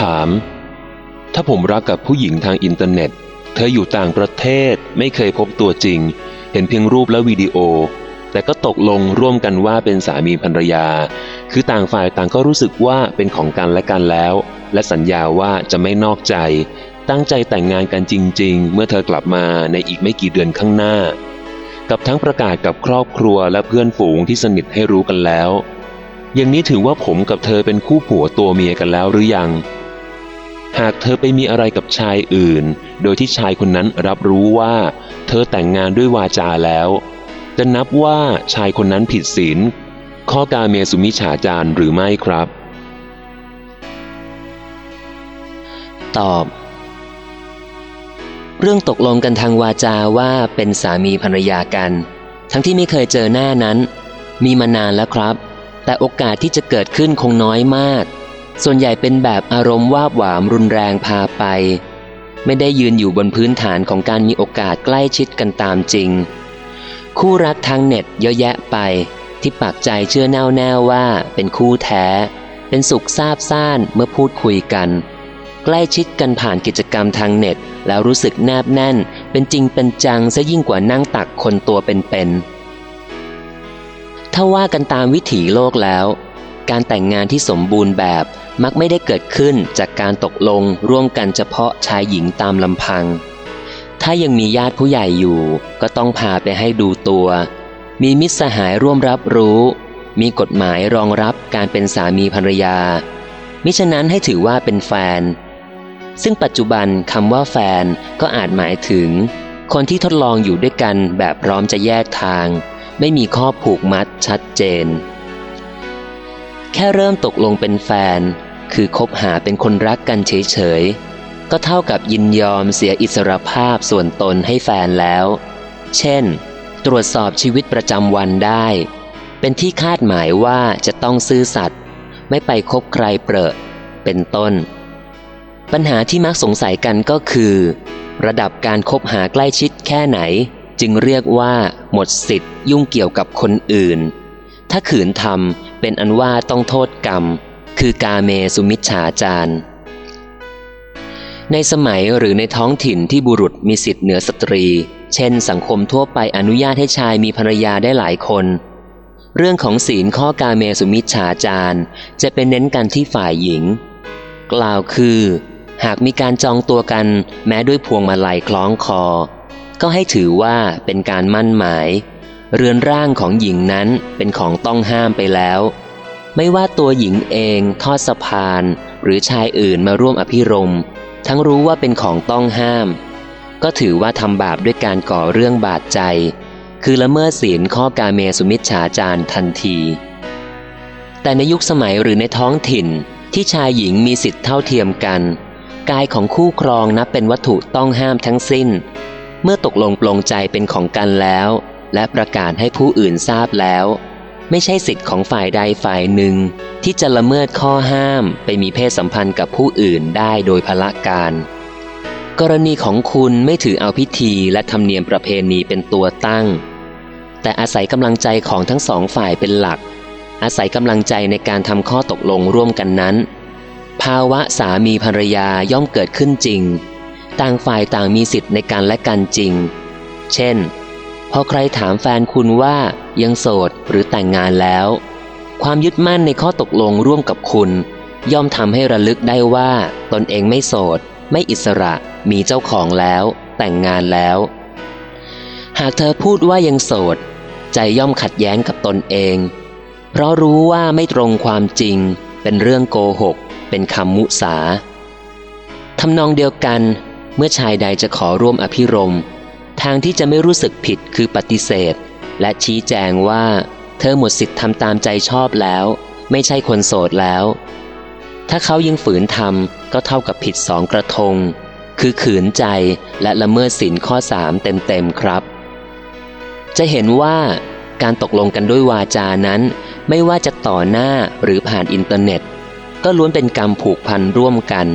ถาม ถ้าผมรักกับผู้หญิงทางอินเทอร์เน็ต เธออยู่ต่างประเทศไม่เคยพบตัวจริง เห็นเพียงรูปและวิดีโอ แต่ก็ตกลงร่วมกันว่าเป็นสามีภรรยา คือต่างฝ่ายต่างก็รู้สึกว่าเป็นของกันและกันแล้ว และสัญญาว่าจะไม่นอกใจ ตั้งใจแต่งงานกันจริง ๆ เมื่อเธอกลับมาในอีกไม่กี่เดือนข้างหน้า กับทั้งประกาศกับครอบครัวและเพื่อนฝูงที่สนิทให้รู้กันแล้วอย่างนี้ถือว่าผมกับเธอเป็นคู่ผัวตัวเมียกันแล้วหรือยัง หากเธอไปมีอะไรกับชายอื่น โดยที่ชายคนนั้นรับรู้ว่า เธอแต่งงานด้วยวาจาแล้ว จะนับว่าชายคนนั้นผิดศีลข้อกาเมสุมิฉาจารหรือไม่ครับ ตอบ เรื่องตกลงกันทางวาจาว่าเป็นสามีภรรยากัน ทั้งที่ไม่เคยเจอหน้านั้น มีมานานแล้วครับ แต่โอกาสที่จะเกิดขึ้นคงน้อยมาก ส่วนใหญ่เป็นแบบอารมณ์วาบหวามรุนแรงพาไป ไม่ได้ยืนอยู่บนพื้นฐานของการมีโอกาสใกล้ชิดกันตามจริง คู่รักทางเน็ตเยอะแยะไป ที่ปักใจเชื่อแน่วแน่ว่าเป็นคู่แท้ เป็นสุขซาบซ่านเมื่อพูดคุยกัน ใกล้ชิดกันผ่านกิจกรรมทางเน็ต แล้วรู้สึกแนบแน่น เป็นจริงเป็นจังซะยิ่งกว่านั่งตักคนตัวเป็นๆถ้าว่ากันตามวิถีโลกแล้ว การแต่งงานที่สมบูรณ์แบบมักไม่ได้เกิดขึ้นจากการตกลงร่วมกันเฉพาะชายหญิงตามลำพัง ถ้ายังมีญาติผู้ใหญ่อยู่ ก็ต้องพาไปให้ดูตัว มีมิตรสหายร่วมรับรู้ มีกฎหมายรองรับการเป็นสามีภรรยา มิฉะนั้นให้ถือว่าเป็นแฟน ซึ่งปัจจุบันคำว่าแฟนก็อาจหมายถึง คนที่ทดลองอยู่ด้วยกันแบบพร้อมจะแยกทาง ไม่มีข้อผูกมัดชัดเจน แค่เริ่มตกลงเป็นแฟน คือคบหาเป็นคนรักกันเฉยๆ ก็เท่ากับยินยอมเสียอิสรภาพส่วนตนให้แฟนแล้ว เช่น ตรวจสอบชีวิตประจำวันได้ เป็นที่คาดหมายว่าจะต้องซื่อสัตย์ไม่ไปคบใครเปรอะ เป็นต้น ปัญหาที่มักสงสัยกันก็คือ ระดับการคบหาใกล้ชิดแค่ไหน จึงเรียกว่า หมดสิทธิ์ยุ่งเกี่ยวกับคนอื่น ถ้าขืนทำ เป็นอันว่าต้องโทษกรรม คือกาเมสุมิชฉาจารในสมัยหรือในท้องถิ่นที่บุรุษมีสิทธิ์เหนือสตรี เช่น สังคมทั่วไปอนุญาตให้ชายมีภรรยาได้หลายคน เรื่องของศีลข้อกาเมสุมิชฉาจารจะเป็นเน้นกันที่ฝ่ายหญิง กล่าวคือ หากมีการจองตัวกันแม้ด้วยพวงมาลัยคล้องคอ ก็ให้ถือว่าเป็นการมั่นหมาย เรือนร่างของหญิงนั้นเป็นของต้องห้ามไปแล้ว ไม่ว่าตัวหญิงเองทอดสะพาน หรือชายอื่นมาร่วมอภิรม ทั้งรู้ว่าเป็นของต้องห้าม ก็ถือว่าทำบาปด้วยการก่อเรื่องบาดใจ คือละเมิดศีลข้อกาเมสุมิชฉาจารทันที แต่ในยุคสมัยหรือในท้องถิ่นที่ชายหญิงมีสิทธิ์เท่าเทียมกัน กายของคู่ครองนับเป็นวัตถุต้องห้ามทั้งสิ้น เมื่อตกลงปลงใจเป็นของกันแล้ว และประกาศให้ผู้อื่นทราบแล้ว ไม่ใช่สิทธิ์ของฝ่ายใดฝ่ายหนึ่ง ที่จะละเมิดข้อห้ามไปมีเพศสัมพันธ์กับผู้อื่นได้โดยพละการ กรณีของคุณไม่ถือเอาพิธีและธรรมเนียมประเพณีเป็นตัวตั้ง แต่อาศัยกำลังใจของทั้งสองฝ่ายเป็นหลัก อาศัยกำลังใจในการทำข้อตกลงร่วมกันนั้น ภาวะสามีภรรยาย่อมเกิดขึ้นจริง ต่างฝ่ายต่างมีสิทธิ์ในการและกันจริง เช่น พอใครถามแฟนคุณว่ายังโสดหรือแต่งงานแล้ว ความยึดมั่นในข้อตกลงร่วมกับคุณ ย่อมทำให้ระลึกได้ว่าตนเองไม่โสด ไม่อิสระ มีเจ้าของแล้ว แต่งงานแล้ว หากเธอพูดว่ายังโสด ใจย่อมขัดแย้งกับตนเอง เพราะรู้ว่าไม่ตรงความจริง เป็นเรื่องโกหก เป็นคำมุสาทำนองเดียวกัน เมื่อชายใดจะขอร่วมอภิรม ทางที่จะไม่รู้สึกผิดคือปฏิเสธ และชี้แจงว่า เธอหมดสิทธิ์ทำตามใจชอบแล้ว ไม่ใช่คนโสดแล้ว ถ้าเขายังฝืนทำก็เท่ากับผิดสองกระทง คือขืนใจและละเมิดสินข้อสามเต็มๆครับ จะเห็นว่าการตกลงกันด้วยวาจานั้น ไม่ว่าจะต่อหน้าหรือผ่านอินเทอร์เน็ต ก็ล้วนเป็นกรรมผูกพันร่วมกัน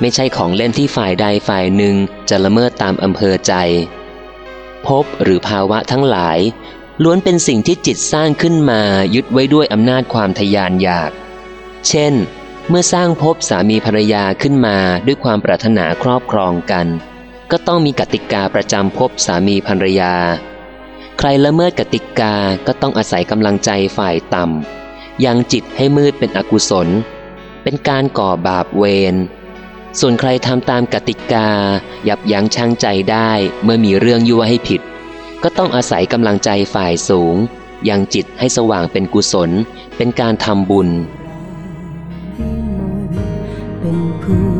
ไม่ใช่ของเล่นที่ฝ่ายใดฝ่ายหนึ่งจะละเมิดตามอำเภอใจ พบหรือภาวะทั้งหลาย ล้วนเป็นสิ่งที่จิตสร้างขึ้นมายึดไว้ด้วยอำนาจความทยานอยาก เช่น เมื่อสร้างภพสามีภรรยาขึ้นมาด้วยความปรารถนาครอบครองกัน ก็ต้องมีกติกาประจำภพสามีภรรยา ใครละเมิดกติกาก็ต้องอาศัยกำลังใจฝ่ายต่ำยังจิตให้มืดเป็นอกุศล เป็นการก่อบาปเวร ส่วนใครทำตามกติกา ยับยั้งชั่งใจได้เมื่อมีเรื่องยั่วให้ผิด ก็ต้องอาศัยกำลังใจฝ่ายสูงยังจิตให้สว่างเป็นกุศล เป็นการทำบุญเป็นผู้